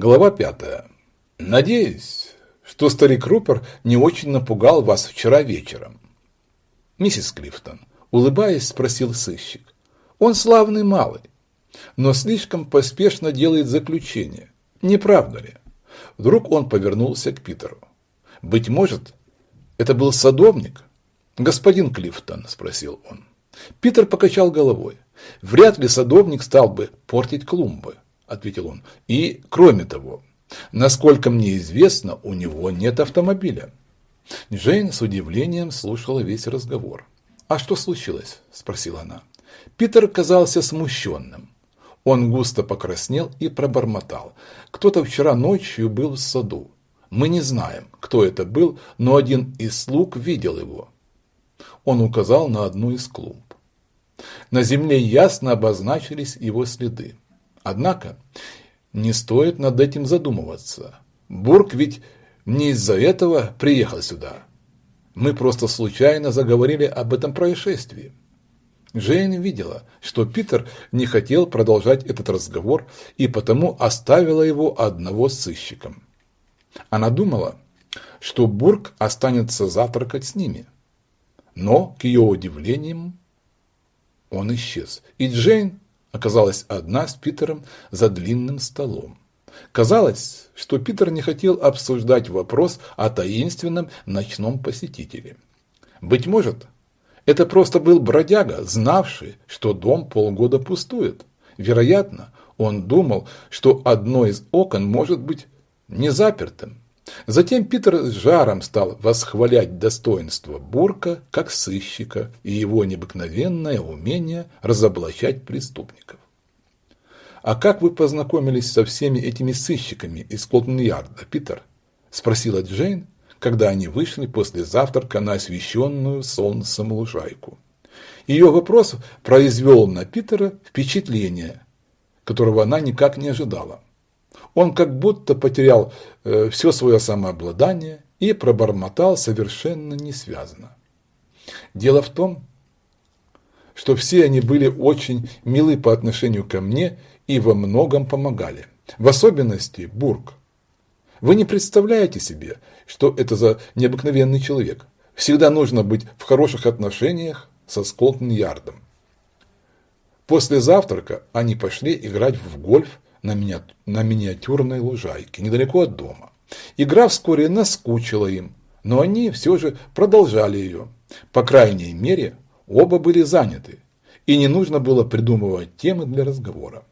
Глава пятая. Надеюсь, что старик Рупер не очень напугал вас вчера вечером. Миссис Клифтон, улыбаясь, спросил сыщик. Он славный малый, но слишком поспешно делает заключение. Не правда ли? Вдруг он повернулся к Питеру. Быть может, это был садовник? Господин Клифтон, спросил он. Питер покачал головой. Вряд ли садовник стал бы портить клумбы. – ответил он. «И, кроме того, насколько мне известно, у него нет автомобиля». Джейн с удивлением слушала весь разговор. «А что случилось?» – спросила она. Питер казался смущенным. Он густо покраснел и пробормотал. «Кто-то вчера ночью был в саду. Мы не знаем, кто это был, но один из слуг видел его». Он указал на одну из клумб. На земле ясно обозначились его следы. Однако не стоит над этим задумываться. Бург ведь не из-за этого приехал сюда. Мы просто случайно заговорили об этом происшествии. Джейн видела, что Питер не хотел продолжать этот разговор и потому оставила его одного с сыщиком. Она думала, что Бург останется завтракать с ними. Но, к ее удивлению, он исчез, и Джейн оказалась одна с Питером за длинным столом. Казалось, что Питер не хотел обсуждать вопрос о таинственном ночном посетителе. Быть может, это просто был бродяга, знавший, что дом полгода пустует. Вероятно, он думал, что одно из окон может быть не запертым. Затем Питер с жаром стал восхвалять достоинство Бурка как сыщика и его необыкновенное умение разоблачать преступников. «А как вы познакомились со всеми этими сыщиками из Скотланд-Ярда, Питер?» – спросила Джейн, когда они вышли после завтрака на освещенную солнцем лужайку. Ее вопрос произвел на Питера впечатление, которого она никак не ожидала. Он как будто потерял э, все свое самообладание и пробормотал совершенно несвязно. Дело в том, что все они были очень милы по отношению ко мне и во многом помогали. В особенности Бург. Вы не представляете себе, что это за необыкновенный человек. Всегда нужно быть в хороших отношениях со Скотланд-Ярдом. После завтрака они пошли играть в гольф на, мини... на миниатюрной лужайке, недалеко от дома. Игра вскоре наскучила им, но они все же продолжали ее. По крайней мере, оба были заняты, и не нужно было придумывать темы для разговора.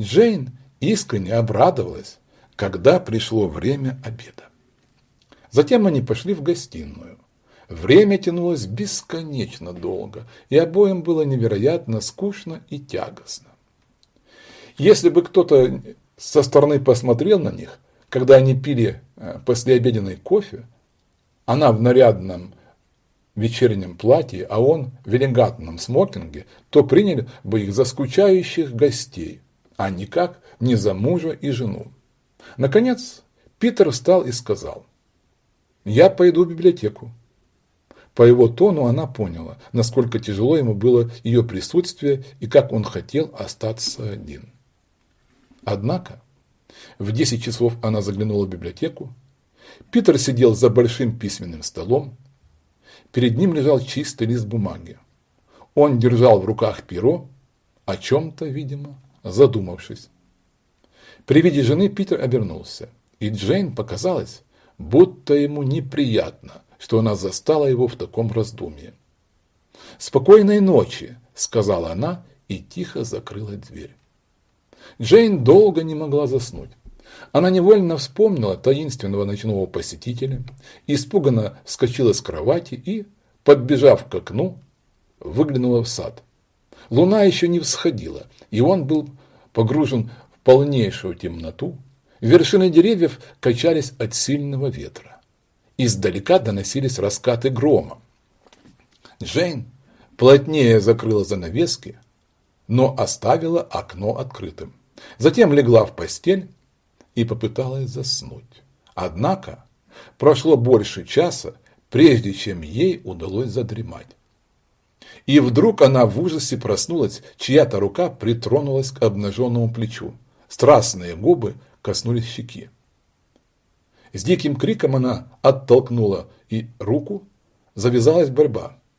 Джейн искренне обрадовалась, когда пришло время обеда. Затем они пошли в гостиную. Время тянулось бесконечно долго, и обоим было невероятно скучно и тягостно. Если бы кто-то со стороны посмотрел на них, когда они пили э, послеобеденный кофе, она в нарядном вечернем платье, а он в элегантном смокинге, то приняли бы их за скучающих гостей, а никак не за мужа и жену. Наконец, Питер встал и сказал, «Я пойду в библиотеку». По его тону она поняла, насколько тяжело ему было ее присутствие и как он хотел остаться один. Однако в 10 часов она заглянула в библиотеку. Питер сидел за большим письменным столом. Перед ним лежал чистый лист бумаги. Он держал в руках перо, о чем-то, видимо, задумавшись. При виде жены Питер обернулся, и Джейн показалось, будто ему неприятно, что она застала его в таком раздумье. «Спокойной ночи», – сказала она и тихо закрыла дверь. Джейн долго не могла заснуть. Она невольно вспомнила таинственного ночного посетителя, испуганно вскочила с кровати и, подбежав к окну, выглянула в сад. Луна еще не всходила, и он был погружен в полнейшую темноту. Вершины деревьев качались от сильного ветра. Издалека доносились раскаты грома. Джейн плотнее закрыла занавески, но оставила окно открытым. Затем легла в постель и попыталась заснуть. Однако прошло больше часа, прежде чем ей удалось задремать. И вдруг она в ужасе проснулась, чья-то рука притронулась к обнаженному плечу. Страстные губы коснулись щеки. С диким криком она оттолкнула и руку, завязалась борьба.